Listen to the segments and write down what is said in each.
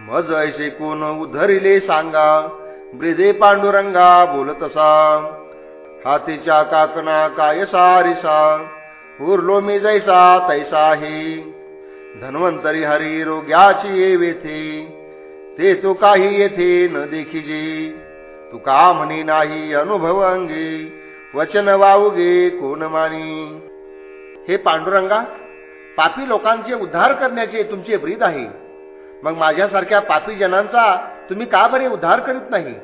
मज ऐसे कोण उधरिले सांगा ब्रिजे पांडुरंगा बोलतसा हातीच्या काकना काय सारिसा उरलो मी जैसा तैसा आहे धन्वंतरी हरी रोग्याची ये वेथे ते तू काही येथे न देखिजे तू का म्हणी नाही अनुभव अंगे वचन वाऊगे कोण मानी. हे पांडुरंगा पापी लोकांचे उद्धार करण्याचे तुमचे ब्रीद आहे. मग माझ्यासारख्या पापी जनांचा तुम्ही का बरे उद्धार करीत नाही?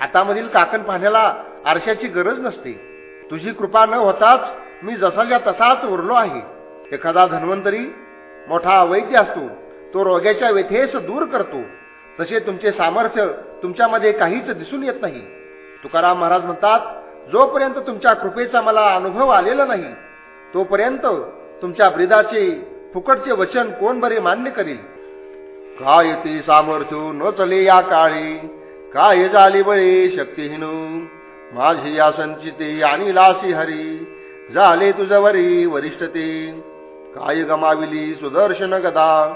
हातामधील काकण पाहण्याला आरशाची गरज नसते. तुझी कृपा न होताच मी जसाच्या तसाच उरलो आहे. एखादा धन्वंतरी मोठा वैद्य असतो. तो रोग्याच्या व्यथेस दूर करतो. तसे तुमचे सामर्थ्य तुमच्यामध्ये काहीच दिसून येत नाही. तुकाराम महाराज म्हणतात जोपर्यंत तुमच्या कृपेचा मला अनुभव आलेला नाही तोपर्यंत तुमच्या ब्रिदाचे फुकटचे वचन कोण बरे मान्य करील? काय ती सामर्थ्य न चले या काळी. काय झाली बळी शक्तीहीन? माझी या संचिते आणि लासी हरी. झाले तुझवरी वरिष्ठते काय गमाविली सुदर्शन गदा?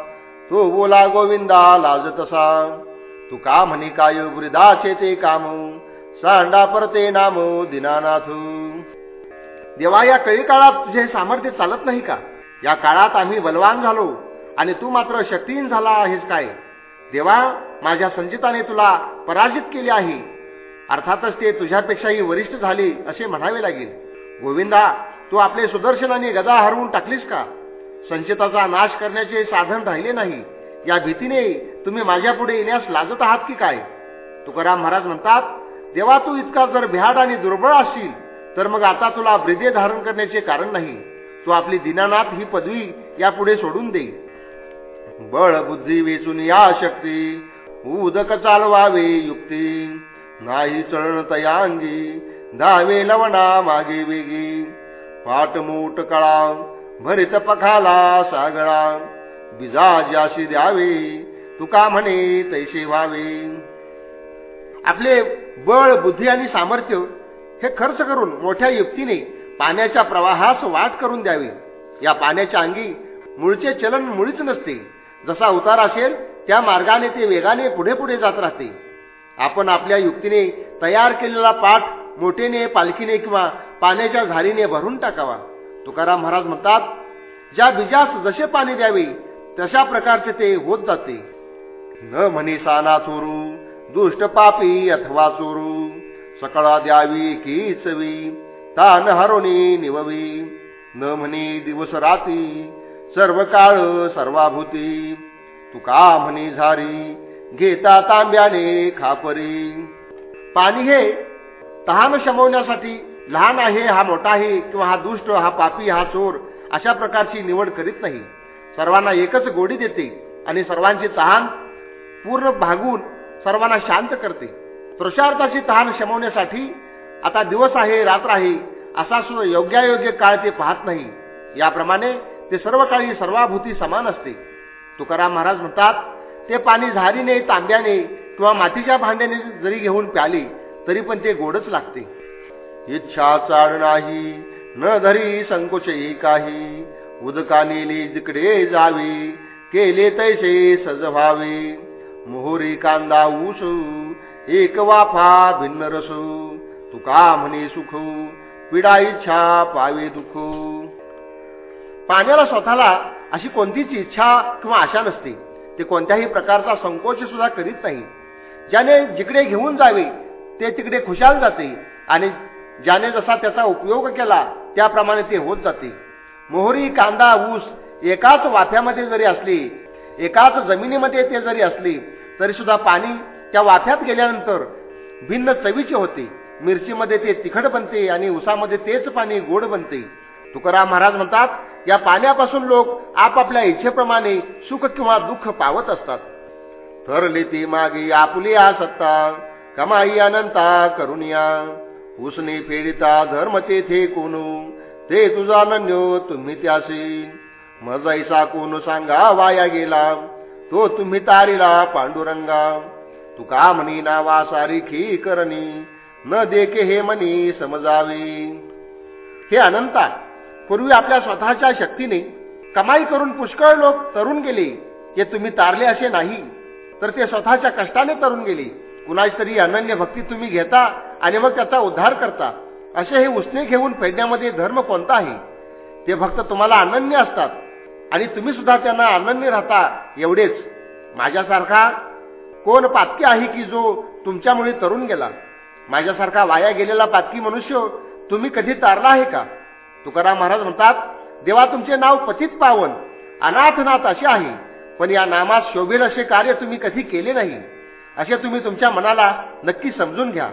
तो बोला गोविंदा लाज तसा. तू का म्हणी काय वृदाचे ते काम? सांडा परते नाम दिनानाथ. देवा या कळी काळात तुझे सामर्थ्य चालत नाही का? या काळात आम्ही बलवान झालो. आणि तू मात्र शक्तीहीन झाला आहेस काय? देवा माझ्या संचिताने तुला पराजित केले आहे. अर्थातच ते तुझ्यापेक्षाही वरिष्ठ झाले असे म्हणावे लागेल. गोविंदा तू आपले सुदर्शनाने गदा हरवून टाकलीस का? संचिताचा नाश करण्याचे साधन राहिले नाही. या भीतीने तुम्ही माझ्या पुढे येण्यास लाजत आहात की काय? तुकाराम महाराज म्हणतात देवा तू इतका जर भ्याड आणि दुर्बळ असशील तर मग आता तुला ब्रिदे धारण करण्याचे कारण नाही. तू आपली दिनानाथ ही पदवी यापुढे सोडून दे. बळ बुद्धी वेचून या शक्ती उदक चालवावे युक्ती. नाही चळण तयांगी दावे लवणा मागे वेगी. पाट मोठ कळा भरित पखाला सागळा. बिजा ज्याशी द्यावे तुका म्हणे तैसे व्हावे. आपले बळ बुद्धी आणि सामर्थ्य हे खर्च करून मोठ्या युक्तीने पाण्याच्या प्रवाहास वाट करून द्यावी. या पाण्याच्या अंगी मूळचे चलन मुळीच नसते. जसा उतार असेल त्या मार्गाने ते वेगाने पुढे पुढे जात राहते. आपण आपल्या युक्तीने तयार केलेला पाठ मोठेने पालखीने किंवा पाण्याच्या झारीने भरून टाकावा. तुकाराम महाराज म्हणतात ज्या बीजास जसे पाणी द्यावे तशा प्रकारचे ते होत जाते. न म्हणी साना चोरू दुष्ट पापी अथवा चोरू सकळा द्यावी की चवी तान हरोनी निववी. न म्हणी दिवस राती सर्व काळ सर्वाभूती. तुका म्हणी झारी घेता तांब्याने खापरी. पाणी हे तहान शमवण्यासाठी लहान आहे हा मोठा आहे किंवा हा दुष्ट हा पापी हा चोर अशा प्रकारची निवड करीत नाही. सर्वांना एकच गोडी देते आणि सर्वांची तहान पूर्ण भागून सर्वांना शांत करते. पुरुषार्थाची तहान शमवण्यासाठी आता दिवस आहे रात्र आहे असा सुद्धा योग्यायोग्य काळ ते पाहत नाही. याप्रमाणे ते सर्व काही सर्वाभूती समान असते. तुकाराम महाराज म्हणतात ते पाणी झारीने तांब्याने किंवा मातीच्या भांड्याने जरी घेऊन प्याले तरी पण ते गोडच लागते. इच्छा चाड नाही न धरी संकोच काही. उदका नेली जिकडे जावे केले तैसे सज व्हावे मोहरी कांदा ऊस एक वाफा भिन्न रसू. तुका म्हणे सुख पिडा इच्छा पावे दुखू. पाण्याला स्वतःला अशी कोणतीच इच्छा किंवा आशा नसते. ते कोणत्याही प्रकारचा संकोच सुद्धा करीत नाही. ज्याने जिकडे घेऊन जावे ते तिकडे खुशाल जाते आणि ज्याने जसा त्याचा उपयोग केला त्याप्रमाणे ते होत जाते. मोहरी कांदा ऊस एकाच वाफ्यामध्ये जरी असली एकाच जमिनीमध्ये ते जरी असले तरी सुद्धा पाणी त्या वाफ्यात गेल्यानंतर भिन्न चवीचे होते. मिरचीमध्ये ते तिखट बनते आणि उसामध्ये तेच पाणी गोड बनते. तुकाराम महाराज म्हणतात या पाण्यापासून लोक आपापल्या इच्छेप्रमाणे सुख किंवा दुःख पावत असतात. ठरली ती मागी आपुली आ सत्ता कमाई अनंता करुनिया. उसने फेडिता धर्म तेथे कोणू ते तुझा नन्यो तुम्ही त्यासी. मजाईसा कोण सांगा वाया गेला तो तुम्ही तारीला पांडुरंगा. तुका म्हणी नावा सारिखी करणी न देके हे मनी समजावे. हे अनंता पूर्वी आपल्या स्वतःच्या शक्तीने कमाई करून पुष्कळ लोक तरुण गेले. हे तुम्ही तारले असे नाही. तर ते स्वतःच्या कष्टाने तरुण गेले. कुणाची तरी अनन्य भक्ती तुम्ही घेता आणि मग त्याचा उद्धार करता. असे हे उसने घेऊन फेडण्यामध्ये धर्म कोणता आहे? ते फक्त तुम्हाला अनन्य असतात. आणि तुम्ही सुद्धा त्यांना अनन्य राहता एवढेच. माझ्यासारखा कोण पातकी आहे की जो तुमच्यामुळे तरुण गेला? माझ्यासारखा वाया गेलेला पातकी मनुष्य तुम्ही कधी तारला आहे का? तुकाराम महाराज म्हणतात देवा तुमचे नाव पतित पावन अनाथनाथ असे आहे पण या नामात शोभेल असे कार्य तुम्ही कधी केले नाही. असे तुम्ही तुमच्या मनाला नक्की समजून घ्या.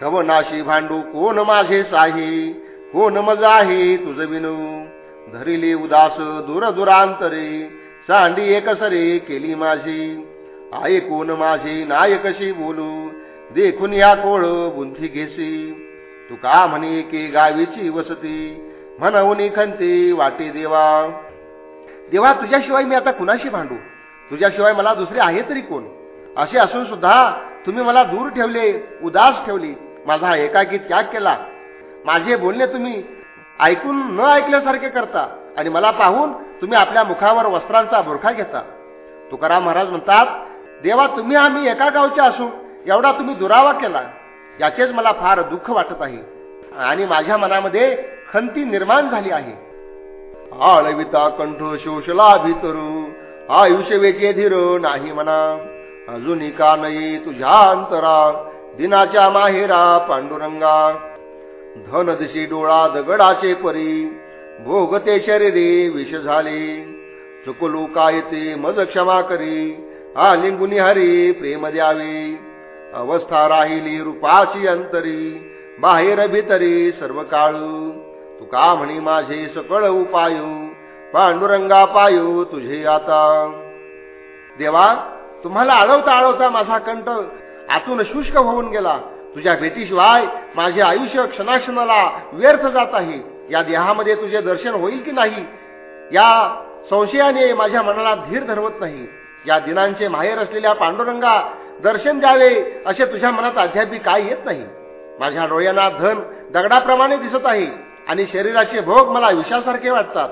खवनाशी भांडू कोण माझे साही कोण मज आहे तुझ विनू धरिले उदास दूर दुरांतरे सांडी एकसरे केली माझी. ऐकून माझी नायकशी बोलू? देखून या कोळ बुंथी घेसी. तू का म्हणे की गावीची वसती? म्हणून खंती वाटे देवा. देवा तुझ्याशिवाय मी आता कुणाशी भांडू? तुझ्याशिवाय मला दुसरे आहे तरी कोण? असे असून सुद्धा तुम्ही मला दूर ठेवले उदास ठेवली. माझा एकाकी त्याग केला. माझे बोलणे तुम्ही ऐकून न ऐकल्यासारखे करता आणि मला पाहून तुम्ही आपल्या मुखावर वस्त्रांचा बुरखा घेता. तुकाराम महाराज म्हणतात देवा तुम्ही आम्ही एका गावचे असून एवढा तुम्ही दुरावा केला. याचेच मला फार दुःख वाटत आहे. आणि माझ्या मनामध्ये खंती निर्माण झाली आहे. आळविता कंठ शोषला भितरू आयुष्य वेचे धीर नाही म्हणा. अजून का नाही तुझ्या अंतरा दिनाच्या माहेरा पांडुरंगा. धन दिशी डोळा दगडाचे परी भोगते शरीरे विष झाले. चुकलू काय ते मज क्षमा करी आलिंगुनी हरी प्रेम द्यावे. अवस्था राहिली रूपाची अंतरी बाहेर भीतरी सर्व काळू तुका म्हणी माझे सकळ उपायू पांडुरंगा पायू तुझे आता. देवा तुम्हाला आळवता आळवता माझा कंठ आतून शुष्क होऊन गेला. तुझ्या भेटीशिवाय माझे आयुष्य क्षणाक्षणाला व्यर्थ जात आहे. या देहामध्ये तुझे दर्शन होईल की नाही? या संशयाने माझ्या मनाला धीर धरवत नाही. या दिनांचे माहेर असलेल्या पांडुरंगा दर्शन द्यावे असे तुझ्या मनात अध्यापी काय येत नाही. माझ्या डोळ्यांना धन दगडाप्रमाणे दिसत आहे आणि शरीराचे भोग मला विषासारखे वाटतात.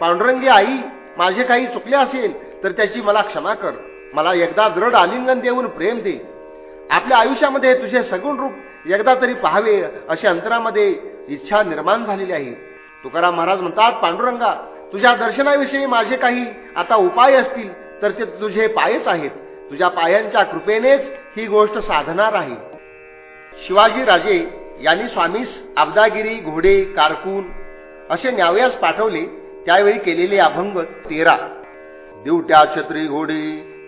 पांडुरंगी आई माझे काही चुकले असेल तर त्याची मला क्षमा कर. मला एकदा दृढ आलिंगन देऊन प्रेम दे. आपल्या आयुष्यामध्ये तुझे सगुण रूप एकदा तरी पाहावे अशी अंतरामध्ये इच्छा निर्माण झालेली आहे. तुकाराम महाराज म्हणतात पांडुरंगा तुझ्या दर्शनाविषयी माझे काही आता उपाय असतील तर ते तुझे पायच आहेत. तुझ्या पायांच्या कृपेनेच ही गोष्ट साधणार आहे. शिवाजी राजे यांनी स्वामीस अब्दागिरी घोडे कारकून असे न्यावयास पाठवले त्यावेळी केलेले अभंग तेरा. दिवट्या छत्री घोडे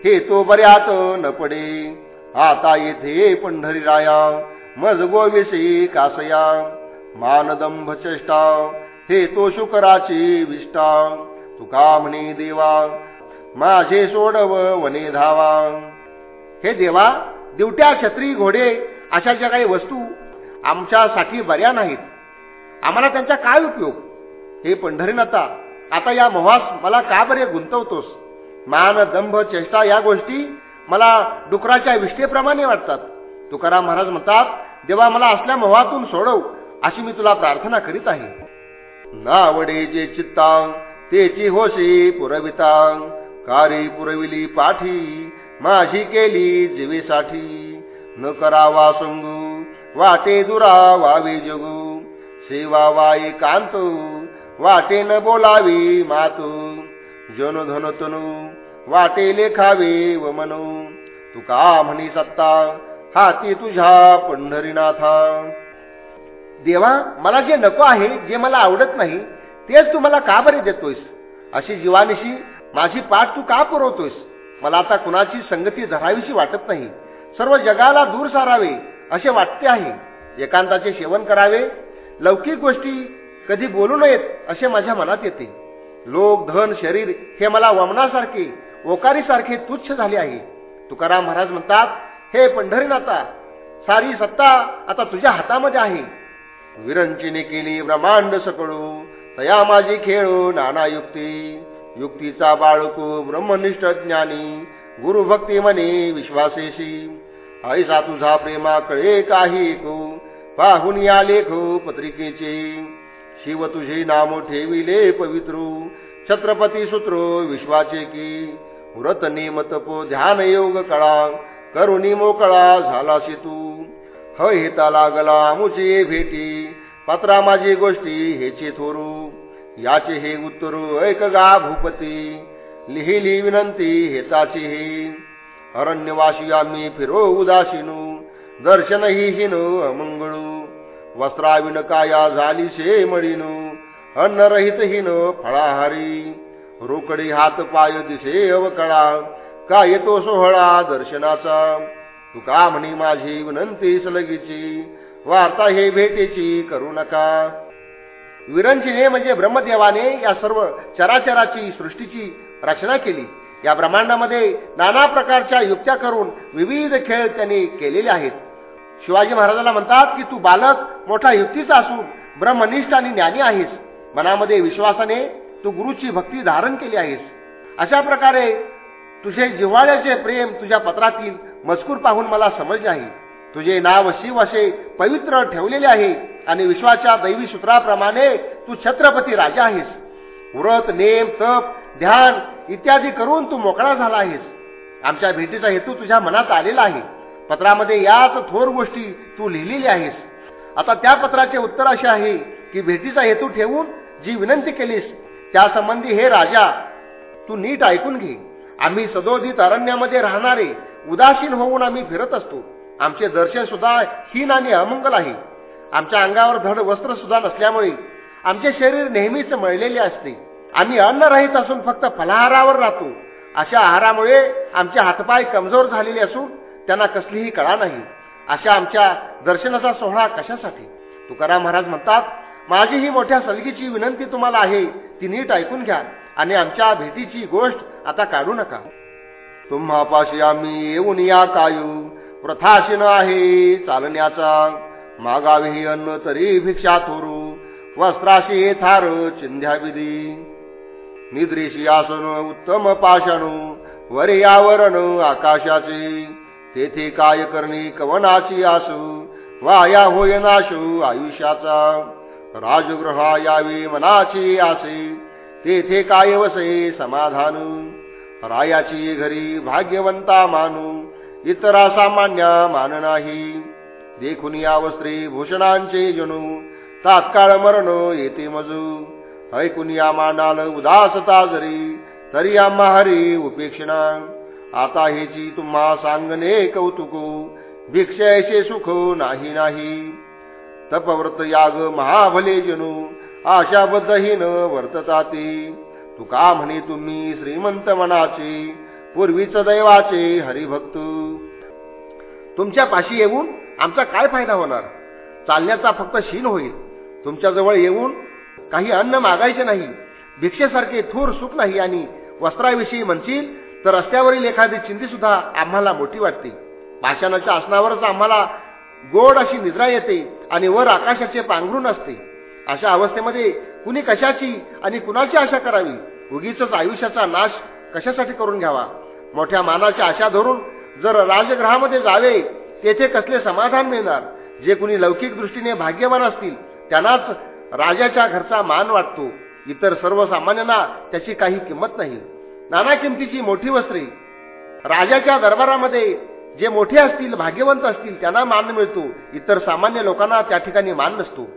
हे तो बऱ्यात न पडे. आता येथे पंढरी राया मज गोविषयी कासया. मानदंभ चेष्टा हे तो शुकराची विष्टा. तुका म्हणे देवा माझे सोडव वने धावा हे देवा दिवट्या छत्री घोडे अशा ज्या काही वस्तू आमच्यासाठी बऱ्या नाहीत. आम्हाला त्यांचा काय उपयोग? हे पंढरीनाथा आता या मोहास मला का बरे गुंतवतोस? मान दंभ चेष्टा या गोष्टी मला डुकराच्या विष्ठेप्रमाणे वाटतात. तुकाराम महाराज म्हणतात देवा मला असल्या मोहातून सोडव अशी मी तुला प्रार्थना करीत आहे. नावडे जे चित्तांग तेची होशी पुरवितांग. कारी पुरविली पाठी माझी केली जीवेसाठी. न करावा संगू वाटे दुरा वावे जगू. सेवा वाई कांत वाटे न बोलावी मातू. जन धन तनू वाटे लेखावे व मनू. तुका म्हणी सत्ता हाती तुझ्या पंढरीनाथा. देवा मला जे नको आहे जे मला आवडत नाही तेच तू मला का बरे देतोयस? अशी जीवानिशी माझी पाठ तू का पुरवतोयस? मला आता कुणाची संगती धरावीशी वाटत नाही. सर्व जगाला दूर सारावे असे वाटते आहे. एकांताचे सेवन करावे. लौकिक गोष्टी कधी बोलू नयेत असे माझ्या मनात येते. लोक धन शरीर हे मला वमनासारखे ओकारीसारखे तुच्छ झाले आहे. तुकाराम महाराज म्हणतात हे पंढरीनाथा सारी सत्ता आता तुझ्या हातामध्ये आहे. विरंचीने केली ब्रह्मांड सकळू तया माझी खेळू नाना युक्ती युक्तीचा बाळको ब्रह्मनिष्ठ ज्ञानी गुरुभक्ती म्हणे विश्वासेशी. ऐसा तुझा प्रेमा कळे काही को पाहून या लेखो पत्रिकेचे. शिव तुझे नाम ठेविले पवित्र छत्रपती सूत्रो विश्वाचे की. व्रत नेम तपो ध्यान योग कळा करुणी मोकळा झाला तू ह हेता लागला मुचे भेटी पत्रा माझी गोष्टी हेचे थोरू. याचे हे उत्तरू ऐक गा भूपती लिहिली विनंती हेताची हे. अरण्यवासी आम्ही फिरो उदासीनू. दर्शन ही हिनो अमंगळू. वस्त्राविन काया झाली शे मळीनू. अन्नरहित हिनो फळाहारी. रोकडी हात पाय दिसे अवकळा. का येतो सोहळा दर्शनाचा? तुका म्हणी माझी विनंती सलगीची वार्ता हे भेटीची करू नका. विरंचिने म्हणजे ब्रह्मदेवाने या सर्व चराचराची सृष्टीची रचना केली. या ब्रह्मांडामध्ये नाना प्रकारच्या युक्त्या करून विविध खेळ त्यांनी केलेले आहेत. शिवाजी महाराजाला म्हणतात की तू बालक मोठा युक्तीचा असून ब्रह्मनिष्ठ आणि ज्ञानी आहेस. मनामध्ये विश्वासाने तू गुरुची भक्ती धारण केली आहेस. अशा प्रकारे तुझे जिव्हाळ्याचे प्रेम तुझ्या पत्रातील मजकूर पाहून मला समजले आहे. तुझे नाव शिव असे पवित्र ठेवलेले आहे आणि विश्वाच्या दैवी सूत्राप्रमाणे तू छत्रपती राजा आहेस. व्रत नेम तप ध्यान इत्यादी करून तू मोकळा झाला आहेस. आमच्या भेटीचा हेतू तुझ्या मनात आलेला आहे. पत्रामध्ये याच थोर गोष्टी तू लिहिलेली आहेस. आता त्या पत्राचे उत्तर असे आहे की भेटीचा हेतू ठेवून जी विनंती केलीस त्यासंबंधी हे राजा तू नीट ऐकून घे. आम्ही सदोदित अरण्यामध्ये राहणारे उदासीन होऊन आम्ही फिरत असतो. आमचे दर्शन सुद्धा हीन आणि अमंगल आहे. आमच्या अंगावर धड वस्त्र सुद्धा नसल्यामुळे आमचे शरीर नेहमीच मळलेले असते. आम्ही अन्न राहीत असून फक्त फलाहारावर राहतो. अशा आहारामुळे आमचे हातपाय कमजोर झालेले असून त्यांना कसलीही कळा नाही. अशा आमच्या दर्शनाचा सोहळा कशासाठी? तुकाराम महाराज म्हणतात माझी ही मोठ्या सलगीची विनंती तुम्हाला आहे ती नीट ऐकून घ्या आणि आमच्या भेटीची गोष्ट आता काढू नका. तुम्हापाशी आम्ही येऊन या कायू. प्रथाशीन आहे चालण्याचा मागावी अन्न तरी भिक्षा थोरू वस्त्राशी थार चिंध्या विधी निद्रेशी आसन उत्तम पाषाणू वर्यावरण आकाशाचे तेथे काय करणे कवनाची आसू वाया होय नाशू आयुष्याचा. राजगृहा यावी मनाची आसे तेथे काय वसे समाधान रायाची घरी भाग्यवंता मानू इतरा सामान्य मान नाही. देखून या वस्त्री भूषणांचे जणू. तात्काळ मरण येते मजू. ऐकून या मानाल उदासता जरी तरी आम्हा हरी उपेक्षणा. आता हेची तुम्हा सांगणे कौतुको. भिक्षेचे सुख नाही नाही. तपव्रत याग महाभले जणू. आशाबद्धहीन वर्तताती. तुका म्हणे तुम्ही श्रीमंत मनाची. पूर्वीच दैवाचे हरिभक्त. तुमच्या पाशी येऊन आमचा काय फायदा होणार? चालण्याचा फक्त शीन होईल. तुमच्याजवळ येऊन काही अन्न मागायचे नाही. भिक्षेसारखे थोर सुख नाही आणि वस्त्राविषयी म्हणशील तर रस्त्यावरील एखादी चिंती सुद्धा आम्हाला मोठी वाटते. भाषणाच्या आसनावरच आम्हाला गोड अशी निद्रा येते आणि वर आकाशाचे पांघरून असते. अशा अवस्थेमध्ये कुणी कशाची आणि कुणाची आशा करावी? उगीच आयुष्याचा नाश कशासाठी करून घ्यावा? मोठ्या मानाच्या आशा धरून जर राजग्रहामध्ये जावे तेथे कसले समाधान मिळणार? जे कुणी लौकिक दृष्टीने भाग्यवान असतील त्यांनाच राजाच्या घरचा मान वाटतो. इतर सर्वसामान्यांना त्याची काही किंमत नाही. नाना किमतीची मोठी वस्त्रे. राजाच्या दरबारामध्ये जे मोठे असतील भाग्यवंत असतील त्यांना मान मिळतो. इतर सामान्य लोकांना त्या ठिकाणी मान नसतो.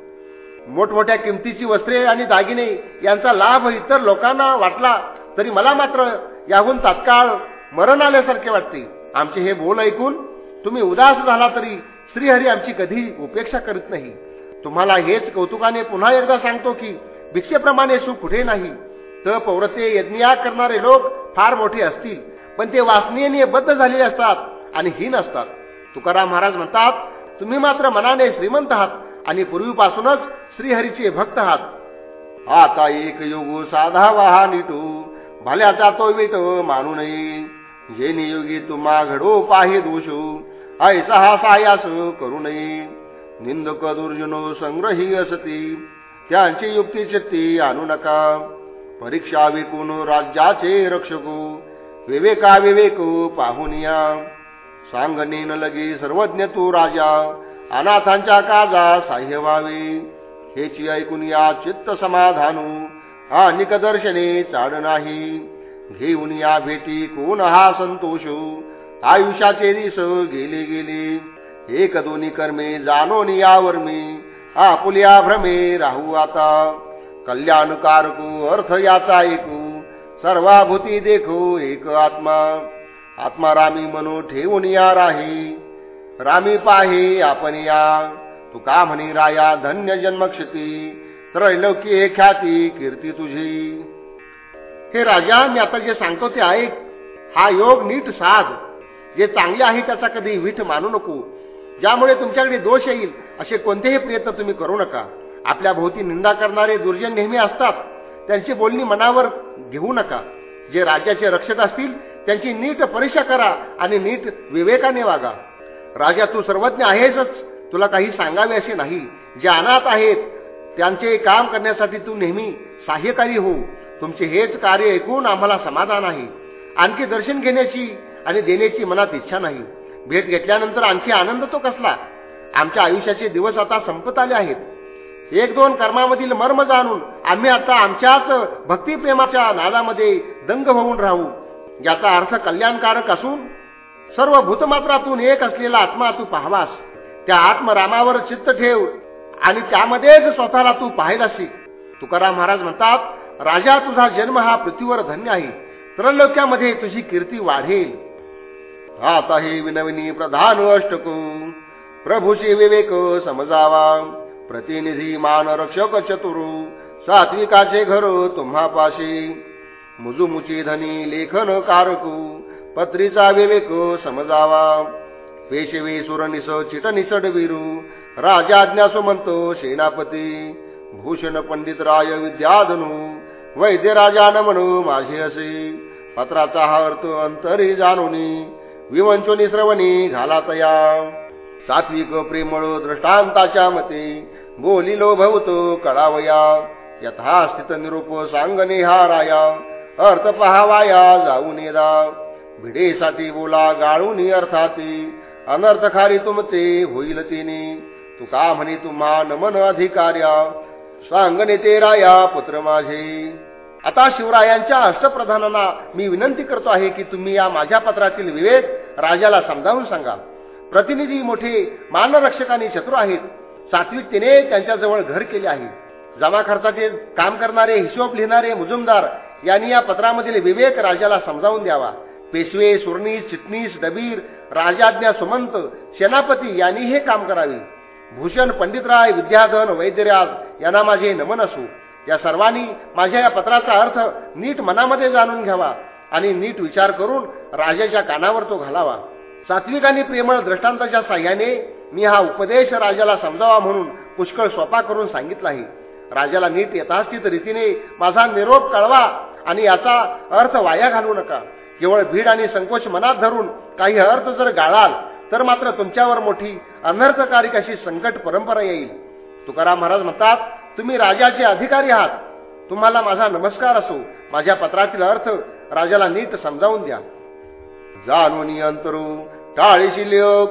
मोठमोठ्या किमतीची वस्त्रे आणि दागिने यांचा लाभ इतर लोकांना वाटला तरी मला मात्र याहून तात्काळ मरण आल्यासारखे वाटते. आमचे हे बोल ऐकून तुम्ही उदास झाला तरी श्रीहरी आमची कधी उपेक्षा करीत नाही. तुम्हाला हेच कौतुकाने पुन्हा एकदा सांगतो की भिक्षेप्रमाणे सुख कुठे नाही. तर पौरते यज्ञया करणारे लोक फार मोठे असतील पण ते वासनीय बद्ध झालेले असतात आणि हीन असतात. तुकाराम महाराज म्हणतात तुम्ही मात्र मनाने श्रीमंत आहात आणि पूर्वीपासूनच श्रीहरीचे भक्त आहात. आता एक योग साधा वाहा निटू भल्याचा तो विट मानू नये. जे नियोगी तुम्हा घडो पाहि दोषू ऐसा हा सायास करू नये. निंदक दुर्जनो संग्रही असती त्यांची युक्ती चित्ती आणू नका. परीक्षा विकून राज्याचे रक्षको विवेका विवेक पाहुनिया सांगणे न लगे सर्वज्ञ तू राजा अनाथांच्या काजा साह्य व्हावे हेची ऐकून या चित्त समाधानू आणि कदर्शने चाड नाही. घेऊन या भेटी कोण हा संतोष? आयुष्याचे दिस गेले गेले. एक दोन्ही कर्मे जाणून यावर मी. आपुल्या भ्रमे राहू आता. कल्याणकारकू अर्थ याचा ऐकू. सर्वाभूती देखो एक आत्मा. आत्मा रामी मनो ठेवून या राही. रामी पाहे आपण या. तुका म्हणी राया धन्य जन्मक्षती. त्रैलोकी हे ख्याती कीर्ती तुझी. हे राजा मी आता जे सांगतो ते ऐक. हा योग नीट साध. जे चांगले आहे त्याचा कधी वीठ मानू नको. ज्यामुळे तुमच्याकडे दोष येईल असे कोणतेही प्रयत्न तुम्ही करू नका. आपल्या भोवती निंदा करणारे दुर्जन नेहमी असतात. त्यांची बोलणी मनावर घेऊ नका. जे राज्याचे रक्षक असतील त्यांची नीट परीक्षा करा आणि नीट विवेकाने वागा. राजा तू सर्वज्ञ आहेसच. तुला काही सांगावे असे नाही. जे अनाथ आहेत त्यांचे काम करण्यासाठी तू नेहमी सहाय्यकारी हो. तुमचे हेच कार्य ऐकून आम्हाला समाधान आहे. आणखी दर्शन घेण्याची आणि देण्याची मनात इच्छा नाही. भेट घेतल्यानंतर आणखी आनंद तो कसला? आमच्या आयुष्याचे दिवस आता संपत आले आहेत. एक दोन कर्मामधील मर्म जाणून आम्ही आता आमच्याच भक्तिप्रेमाच्या नादामध्ये दंग होऊन राहू. याचा अर्थ कल्याणकारक असून सर्व भूतमात्रातून एक असलेला आत्मा तू पाहावास. त्या आत्मरामावर चित्त ठेव आणि त्यामध्येच स्वतःला तू पाहिलाशी तुकाराम महाराज म्हणतात राजा तुझा जन्म हा पृथ्वीवर धन्य आहे. त्रलोक्यामध्ये तुझी कीर्ती वाढेल. आता हे विनविनी प्रधान अष्टकू. प्रभूचे विवेक समजावा. प्रतिनिधी मान रक्षक चतुरू. सात्विकाचे घर तुम्हापाशी मुजुमुची धनी लेखन कारकू. पत्रीचा विवेक समजावा. पेशवे सुरनिस चिटनिसड विरू. राजाज्ञा सुमंतो सेनापती. भूषण पंडित राय विद्याधनू. वैद्य राजा म्हणू माझे असे. पत्राचा हा अर्थ अंतरी जाणूनी. विवंचोनी श्रवणी घाला तया. सात्विक प्रेमळ दृष्टांताच्या मते बोलिलो भवतो कळावया. यथास्थित निरूप सांगणे हा राया. अर्थ पहावाया जाऊन येदा भिडेसाठी बोला गाळून अर्थाती. अनर्थखारी तुमचे होईल तिने. तुका म्हणे तुम्हा नमन अधिकार्या. सांगणे ते राया पुत्र माझे. आता शिवरायांच्या अष्टप्रधानांना मी विनंती करतो आहे की तुम्ही या माझ्या पत्रातील विवेक राजाला समजावून सांगा. प्रतिनिधी मोठे मानरक्षकांनी शत्रू आहेत. सात्विकतेने त्यांच्याजवळ घर केले आहे. जमा खर्चाचे काम करणारे हिशोब लिहिणारे मुजुमदार यांनी या पत्रामधील विवेक राजाला समजावून द्यावा. पेशवे सुरणी चिटणीस डबीर राजाज्ञा सुमंत सेनापती यांनी हे काम करावे. भूषण पंडितराय विद्याधन वैद्यराज यांना माझे नमन असू. या सर्वांनी माझ्या या पत्राचा अर्थ नीट मनामध्ये जाणून घ्यावा आणि नीट विचार करून राजाच्या कानावर तो घालावा. सात्विक आणि प्रेमळ दृष्टांताच्या साह्याने मी हा उपदेश राजाला समजावा म्हणून पुष्कळ स्वपा करून सांगितलाही. आहे राजाला नीट यथास्थित रीतीने माझा निरोप कळवा आणि याचा अर्थ वाया घालू नका. केवळ भीड आणि संकोच मनात धरून काही अर्थ जर गाळाल तर मात्र तुमच्यावर मोठी अनर्थकारिक अशी संकट परंपरा येईल? तुकाराम महाराज म्हणतात तुम्ही राजाचे अधिकारी आहात. तुम्हाला माझा नमस्कार असो. माझ्या पत्रातील अर्थ राजाला नीट समजावून द्या. जाणून अंतरू टाळीशी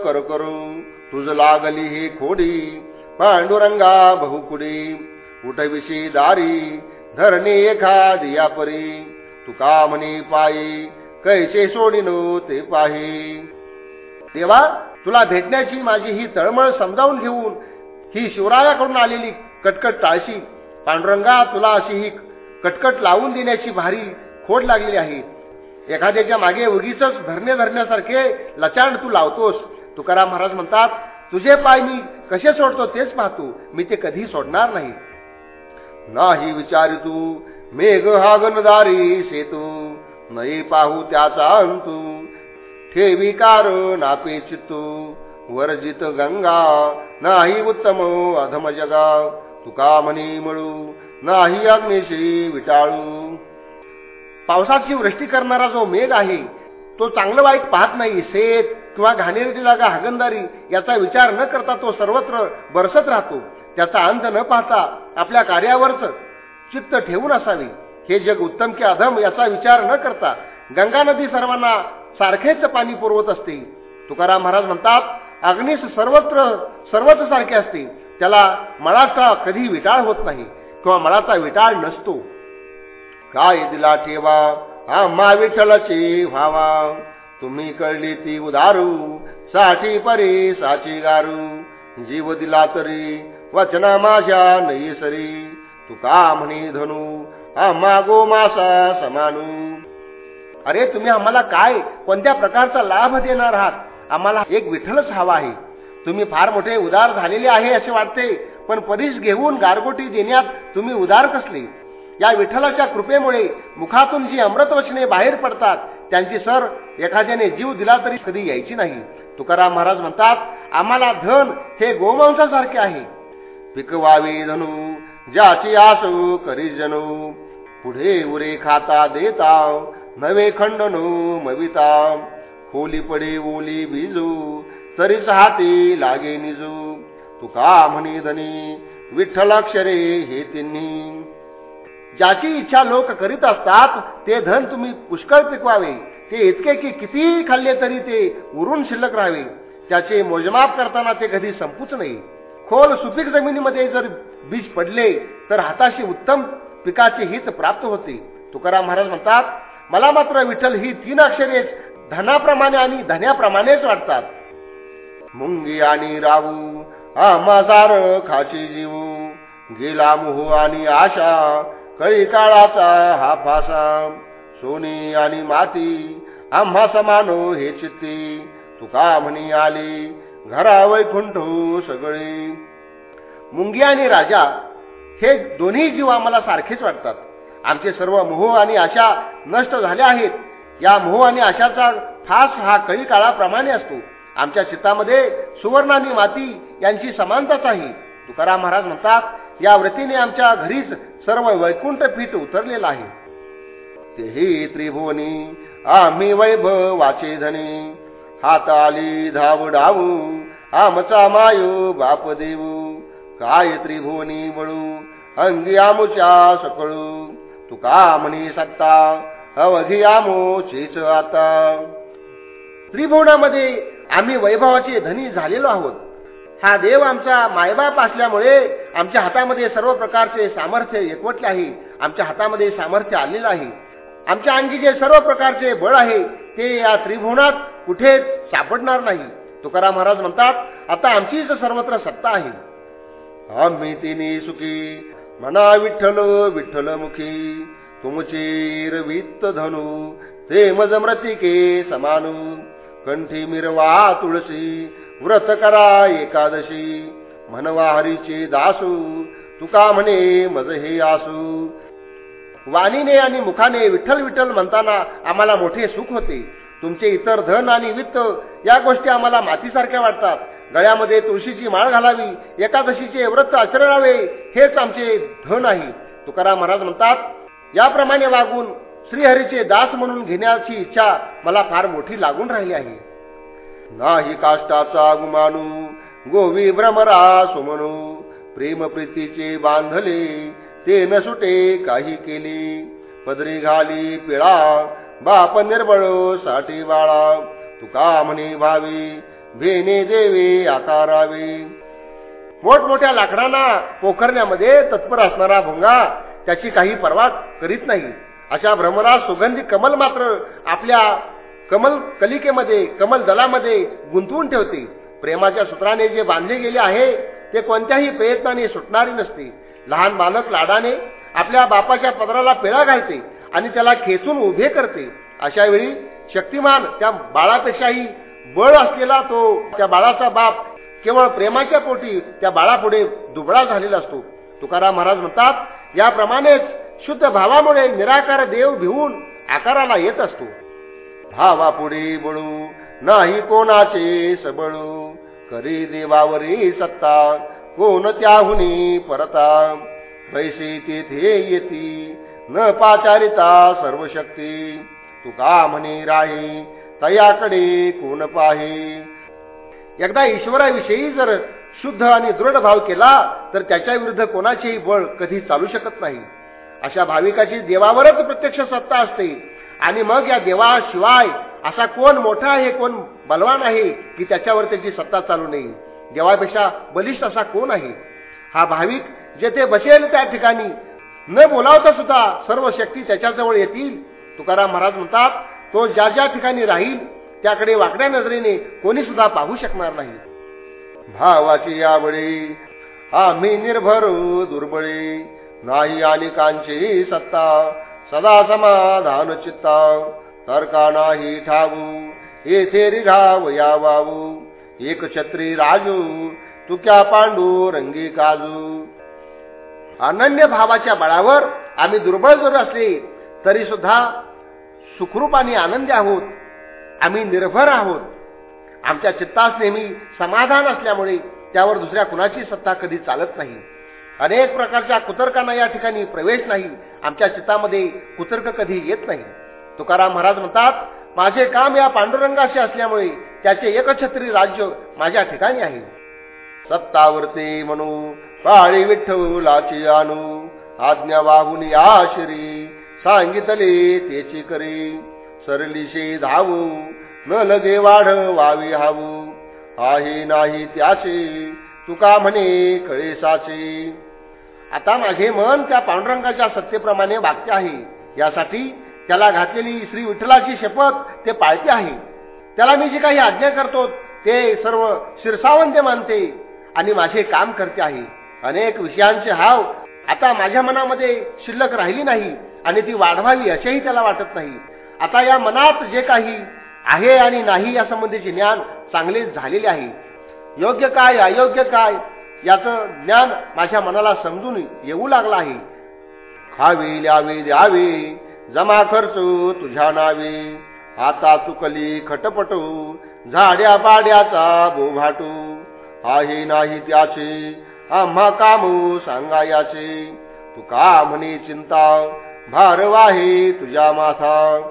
कर करू. तुझ लागली ही खोडी पांडुरंगा बहुकुडी. उठविशी दारी धरणे एखादी परी तुका म्हणी पायी कैसे सोडिनो ते पाही देवा तुला भेटण्याची माझी ही तळमळ समजावून घेऊन ही शिवरायाकडून आलेली कटकट टाळशी पांडुरंगा तुला अशी ही कटकट लावून देण्याची भारी खोड लागलेली आहे. एखाद्याच्या मागे उगीच धरणे धरण्यासारखे लचांड तू लावतोस. तुकाराम महाराज म्हणतात तुझे पाय मी कसे सोडतो तेच पाहतो. मी ते कधी सोडणार नाही. नाही विचारी तू मेघ हागनदारी सेतू. नाही पाहू त्याचा अंतू. ठेवी विकार नापे चित्तू. वर्जित गंगा नाही उत्तम अधम जगा. तुका म्हणी मळू नाही अग्निशी विटाळू. पावसाची वृष्टी करणारा जो मेघ आहे तो चांगलं वाईट पाहत नाही. शेत किंवा घाणेरडी जागा हागंदारी याचा विचार न करता तो सर्वत्र बरसत राहतो. त्याचा अंत न पाहता आपल्या कार्यावरच चित्त ठेवून असावे. हे जग उत्तम की अधम याचा विचार न करता गंगा नदी सर्वांना सारखेच पाणी पुरवत असते. तुकाराम महाराज म्हणतात अग्निस सर्वत्र सर्वच सारखे असते. त्याला मळाचा कधी विटाळ होत नाही किंवा मळाचा विटाळ नसतो. काय दिला ठेवा आम्हा विठ्ठलाची व्हावा तुम्ही कळली ती उदारू साठी परी साची गारू. जीव दिला तरी वचना माझ्या नयी सरी. तुका म्हणी धनू मागो मासा समानू. अरे तुम्ही आम्हाला काय कोणत्या प्रकारचा लाभ देणार आहात? आम्हाला एक विठ्ठलच हवा आहे. तुम्ही फार मोठे उदार झालेले आहे असे वाटते पण परीस घेऊन गारगोटी देण्यात तुम्ही उदार कसले? या विठ्ठलाच्या कृपेमुळे मुखातून जी अमृतवचने बाहेर पडतात त्यांची सर एखाद्याने जीव दिला तरी कधी यायची नाही. तुकाराम महाराज म्हणतात आम्हाला धन हे गोवंशासारखे आहे. पिकवावे धनू ज्याची आसू करी जनू पुढे उरे खाता देताव नवे खंडनो मविता. खोली पडे ओली बिजू तरीच हाती लागे निजू. तुका म्हणी धनी विठ्ठलाक्षरे हे तिन्ही. ज्याची इच्छा लोक करीत असतात ते धन तुम्ही पुष्कळ पिकवावे. ते इतके की किती खाल्ले तरी ते उरून शिल्लक राहावे. त्याचे मोजमाप करताना ते कधी संपूच नाही. खोल सुपीक जमिनीमध्ये जर बीज पडले तर हाताशी उत्तम पिकाचे हित प्राप्त होते. तुकाराम महाराज म्हणतात मला मात्र विठ्ठल ही तीन अक्षरेच धनाप्रमाणे आणि धन्याप्रमाणेच वाटतात. मुंगी आणि राहू आम्हा खाची जीवू. गेला मोह आणि आशा कळी काळाचा हा फासा. सोनी आणि माती आम्हा समानो हे चित्ती. तुका म्हणी आली घरा वैकुंठ सगळे. मुंगी आणि राजा हे दोन्ही जीव आम्हाला सारखेच वाटतात. आमचे सर्व मोह आणि आशा नष्ट झाल्या आहेत. या मोह आणि आशाचा फास हा कळी काळाप्रमाणे असतो. आमच्या चित्तामध्ये सुवर्ण आणि माती यांची समानताच आहे. तुकाराम महाराज म्हणतात या व्रतीने आमच्या घरीच सर्व वैकुंठ पीठ उतरलेलं आहे. तेही त्रिभुवनी आम्ही वैभव वाचे धनी. हात आली धाव डावू आमचा मायो बाप देऊ काय त्रिभुवनी वळू अंगी आमुच्या सकळू. तुका म्हणी सत्ता अवघी आमो चेच आता. त्रिभुवनामध्ये आम्ही वैभवाचे धनी झालेलो आहोत. हा देव आमचा मायबाप असल्यामुळे आमच्या हातामध्ये सर्व प्रकारचे सामर्थ्य एकवटले आहे. आमच्या हातामध्ये सामर्थ्य आलेलं आहे. आमच्या अंगी जे सर्व प्रकारचे बळ आहे. ते या त्रिभुवनात कुठेच सापडणार नाही. तुकाराम महाराज म्हणतात आता आमचीच सर्वत्र सत्ता आहे. आम्ही तिने सुखी म्हणा विठ्ठल विठ्ठल मुखी तुमचे रवित धनु ते मजमृतिके समानू कंठी मिरवा तुळशी व्रत करा एकादशी म्हणवा हरीचे दासू तुका म्हणे मज हे आसू. वाणीने आणि मुखाने विठ्ठल विठ्ठल म्हणताना आम्हाला मोठे सुख होते. तुमचे इतर धन आणि वित्त या गोष्टी आम्हाला मातीसारख्या वाटतात. गळ्यामध्ये तुळशीची माळ घालावी एकादशीचे व्रत आचरणावे हेच आमचे धन आहे. तुकाराम महाराज म्हणतात याप्रमाणे वागून श्रीहरीचे दास म्हणून घेण्याची इच्छा मला फार मोठी लागून राहिली आहे. नाही काष्टाचा गुमानू गोवी भ्रमरा सुमनू प्रेम प्रीतीचे बांधले ते न सुटे काही केले. पदरी घाली पिळा बाप निर्बळसाठी बाळा तुका म्हणे भावी वेने देवे आकारावे मोठमोठ्या लाकडांना पोखरण्यामध्ये तत्पर असणारा भोंगा त्याची काही पर्वा करीत नाही. अशा भ्रमरा सुगंधी कमल मात्र आपल्या कमल कलिकेमध्ये कमल दलामध्ये गुंतवून ठेवते. प्रेमाच्या सूत्राने जे बांधले गेले आहे ते कोणत्याही प्रयत्नाने सुटणारे नसते. लहान बालक लाडाने आपल्या बापाच्या पदराला पेळा घालते आणि त्याला खेचून उभे करते. अशा वेळी शक्तिमान त्या बाळापेक्षाही बळ असलेला तो त्या बाळाचा बाप केवळ प्रेमाच्या पोटी त्या बाळापुढे दुबळा झालेला असतो. तुकाराम महाराज म्हणतात याप्रमाणेच शुद्ध भावामुळे निराकार देव भिवून आकाराला येत असतो. भावा पुढे बळू नाही कोणाचे सबळू करी देवावरी सत्ता कोण त्याहुनी परता. पैसे तेथे येती न पाचारिता सर्व शक्ती तुका म्हणे राही तयाकडे कोण पाहे? एकदा ईश्वराविषयी जर शुद्ध आणि दृढ भाव केला तर त्याच्या विरुद्ध कोणाचेही बळ कधी चालू शकत नाही. अशा भाविकाची देवावरच प्रत्यक्ष सत्ता असते. आणि मग या देवाशिवाय असा कोण मोठा आहे कोण बलवान आहे की त्याच्यावर त्याची सत्ता चालू नाही? देवापेक्षा बलिष्ठ असा कोण आहे? हा भाविक जेथे बसेल त्या ठिकाणी न बोलावता सुद्धा सर्व शक्ती त्याच्याजवळ येतील. तुकाराम महाराज म्हणतात तो ज्या ज्या ठिकाणी राहील त्याकडे वाकड्या नजरेने कोणी सुद्धा पाहू शकणार नाही. भावाची यावळी आम्ही निर्भर दुर्बळी नाही अनेकांची सत्ता सदा समाधान चित्ता तर्का नाही ठावू येथे रिघाव या वावू एक छत्री राजू तुक्या पांडू रंगी काजू. अनन्य भावाच्या बळावर आम्ही दुर्बळ जर असले तरी सुद्धा सुखरूप आणि आनंदी आहोत. आम्ही निर्भर आहोत. आमच्या चित्तास नेहमी समाधान असल्यामुळे त्यावर दुसऱ्या कुणाची सत्ता कधी चालत नाही. अनेक प्रकारच्या कुतर्कांना या ठिकाणी प्रवेश नाही. आमच्या चित्तामध्ये कुतर्क कधी येत नाही. तुकाराम महाराज म्हणतात माझे काम या पांडुरंगाशी असल्यामुळे त्याचे एकछत्री राज्य माझ्या ठिकाणी आहे. सत्तावरती म्हणू पाळी विठ्ठलाची आणू आज्ञा वाहून या श्री. सांगितले तेची करी. सरलीशी धावू न लगे वाढ वावी हावू. आहे नाही त्याचे तुका म्हणे कळेसाचे आता माझे मन त्या पांडुरंगाच्या सत्तेप्रमाणे वागते आहे. यासाठी त्याला घातलेली श्री विठ्ठलाची शपथ ते पाळते आहे. त्याला मी जे काही आज्ञा करतो ते सर्व शिरसावंत मानते आणि माझे काम करते आहे. अनेक विषयांचे हाव आता माझ्या मनामध्ये शिल्लक राहिली नाही. आणि ती वाढवावी असेही त्याला वाटत नाही. आता या मनात जे काही आहे आणि नाही यासंबंधीचे ज्ञान चांगले झालेले आहे योग्य काय अयोग्य काय याचं ज्ञान माझ्या मनाला समजून येऊ लागलं आहे. खावे ल्यावे द्यावे जमा खर्च तुझ्या नावे. आता चुकली खटपटू झाड्या पाड्याचा बोभाटू. आहे नाही त्याचे आम्हा कामू सांगायाचे. तू का म्हणे चिंता भारवाहे तुझ्या माथा.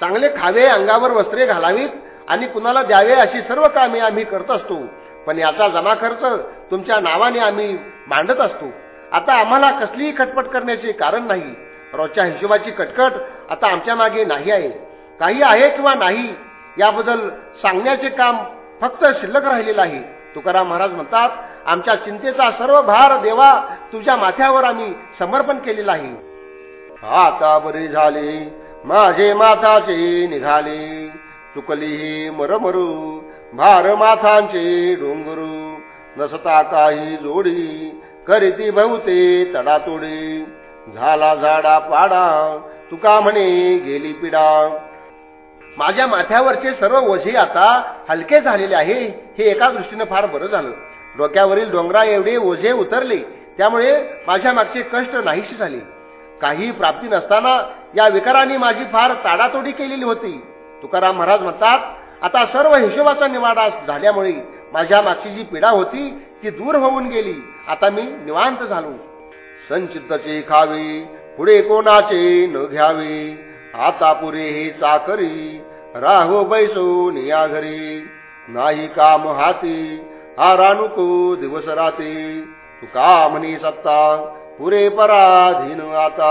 चांगले खावे अंगावर वस्त्रे घालावीत आणि कुणाला द्यावे अशी सर्व कामे आम्ही करत असतो. पण याचा जमा खर्च तुमच्या नावाने आम्ही मांडत असतो. आता आम्हाला कसलीही खटपट करण्याचे कारण नाही. रोजच्या हिशोबाची कटकट आता आमच्या मागे नाही आहे. काही आहे किंवा नाही याबद्दल सांगण्याचे काम फक्त शिल्लक राहिलेलं आहे. तुकाराम महाराज म्हणतात आमच्या चिंतेचा सर्व भार देवा तुझ्या माथ्यावर आम्ही समर्पण केलेला आहे. आता बरी झाली माझे माथाचे निघाले. चुकली मरमरू भार माथांचे डोंगरू. नसता काही जोडी करीती भवते तडातोडी. झाला झाडा पाडा तुका म्हणे गेली पिडा. माझ्या माथ्यावरचे सर्व ओझे आता हलके झालेले आहे हे एका दृष्टीनं फार बरं झालं. डोक्यावरील डोंगरा एवढे ओझे उतरले त्यामुळे माझ्या मागचे कष्ट नाहीशी झाले. काही प्राप्ती नसताना या विकारांनी माझी फार ताडातोडी केलेली होती. तुकाराम महाराज म्हणतात आता सर्व हिशोबाचा निवाडा झाल्यामुळे माझ्या मागची जी पीडा होती ती दूर होऊन गेली. आता मी निवांत झालो. संचितचे खावे पुढे कोणाचे न घ्यावे. आता पुरे हे चाकरी राहो बैसो निया घरी. नाही काम हाती आरानुको दिवस राहते तू का म्हणी सत्ता पुरे पराधीन आता.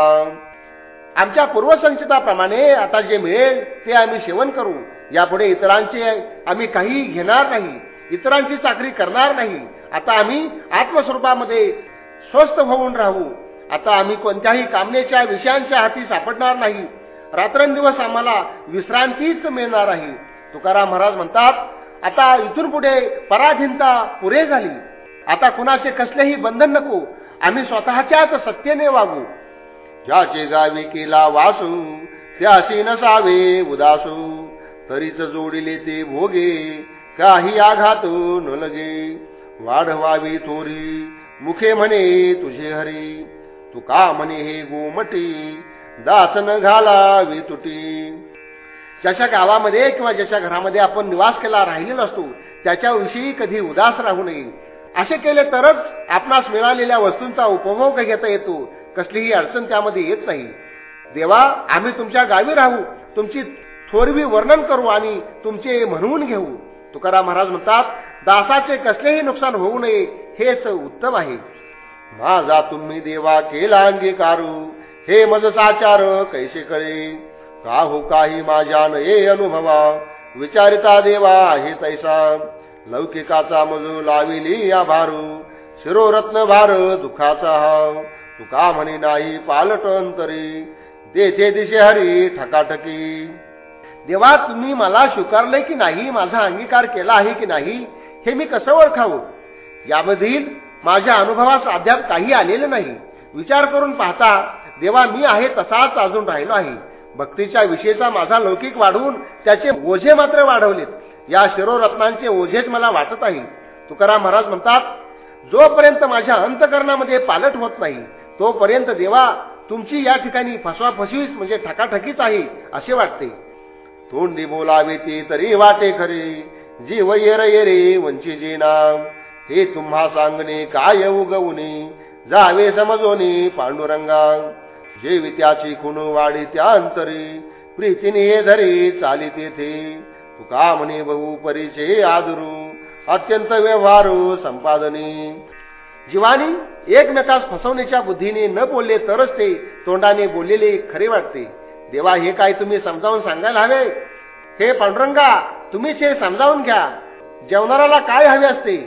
आमच्या पूर्वसंचिताप्रमाणे आता जे मिळेल ते आम्ही सेवन करू. यापुढे इतरांचे आम्ही काही घेणार नाही इतरांची चाकरी करणार नाही. आता आम्ही आत्मस्वरूपामध्ये स्वस्थ होऊन राहू. आता आम्ही कोणत्याही कामनेच्या विषयांच्या हाती सापडणार नाही. रात्रंदिवस आम्हाला विश्रांतीच मिळणार आहे. तुकाराम महाराज म्हणतात आता इथून पुढे पराधीनता पुरे झाली. आता कुणाचे कसलेही बंधन नको. आम्ही स्वतःच्याच सत्तेने वागू. ज्याचे जावी केला वासू त्यासी नसावे उदासू. तरीच जोडिले ते भोगे काही आघात न लगे. वाढवावी थोरी मुखे म्हणे तुझे हरी. तू का म्हणे हे गोमटी दास न घालावी तुटी. ज्याच्या गावामध्ये किंवा ज्याच्या घरामध्ये आपण निवास केला राहिलेला असतो त्याच्याविषयी कधी उदास राहू नये. असे केले तरच आपणास मिळालेल्या वस्तूंचा उपभोग घेता येतो. कसलीही अडचण त्यामध्ये येत नाही. देवा आम्ही तुमच्या गावी राहू. तुमची थोरवी वर्णन करू आणि तुमचे म्हणवून घेऊ. तुकाराम महाराज म्हणतात दासाचे कसलेही नुकसान होऊ नये हेच उत्तम आहे. माझा तुम्ही देवा केला अंगीकारू हे मजसाचार कैसे कळे? का हो काही माझ्या ये अनुभवा? विचारिता देवा हे तैसा. लौकिकाचा मजू लाविली या भारू. शिरोरत्न भार दुखाचा हाव. तुका म्हणी नाही पालट अंतरी. तेथे दिशे हरी ठकाठकी. देवा तुम्ही मला स्वीकारले की नाही? माझा अंगीकार केला आहे की नाही? हे मी कसं ओळखावं? यामधील माझ्या अनुभवास अद्याप काही आलेलं नाही. विचार करून पाहता देवा मी आहे तसाच अजून राहिलो आहे. भक्तीच्या विषयीचा माझा लौकिक वाढवून त्याचे ओझे मात्र वाढवलेत. या शिरोरत्नांचे ओझेच मला वाटत आहे. तुकाराम महाराज म्हणतात जोपर्यंत माझ्या अंतकरणामध्ये पालट होत नाही तोपर्यंत देवा तुमची या ठिकाणी फसवाफसवीच म्हणजे ठकाठकीच आहे असे वाटते. तोंडी बोलावे ते तरी वाटे खरे जीव येर येरे वंची जेना. हे तुम्हा सांगणे काय उगवणे जावे समजोने पांडुरंगा. जे वित्याची खून वाढी त्या अंतरी प्रीतीने हे धरे चाली तेथे. तुका म्हणे बहु परिचय आदरू अत्यंत व्यवहारू संपादने जीवानी एकमेकास फसवण्याच्या बुद्धीने न बोलले तरच ते तोंडाने बोललेले खरे वाटते देवा हे काय तुम्ही समजावून सांगायला हवे हे पांडुरंगा तुम्हीच हे समजावून घ्या जेवणाऱ्याला काय हवे असते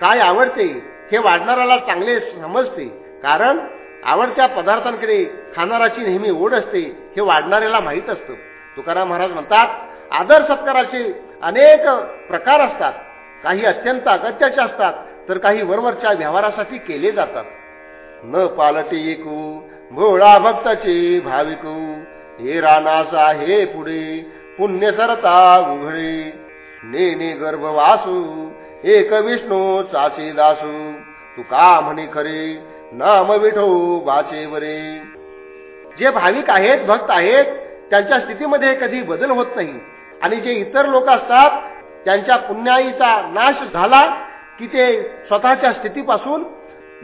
काय आवडते हे वाढणाऱ्याला चांगले समजते कारण आवडत्या पदार्थांकडे खाणाराची नेहमी ओढ असते हे वाढणाऱ्याला माहीत असतं तुकाराम महाराज म्हणतात आदर सत्काराचे अनेक प्रकार असतात. काही अत्यंत अगत्याचे असतात तर काही वरवरच्या व्यवहारासाठी केले जातात. न पालटी एकू भोळा भक्ताचे भाविकू हे रानासा हे पुढे पुण्य सरता उघडे. नेने गर्भवासू एक विष्णू चाचे दासू तू का म्हणे खरे नाम विठो बाचे बरे जे भाविक आहेत भक्त आहेत त्यांच्या स्थितीमध्ये कधी बदल होत नाही. आणि जे इतर लोक असतात त्यांच्या पुण्याईचा नाश झाला की ते स्वतःच्या स्थितीपासून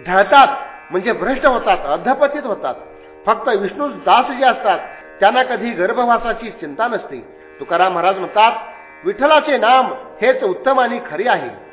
ढळतात म्हणजे भ्रष्ट होतात अधपतित होतात. फक्त विष्णू दास जे असतात त्यांना कधी गर्भवासाची चिंता नसते. तुकाराम महाराज म्हणतात विठ्ठलाचे नाम हेच उत्तम आणि खरे आहे.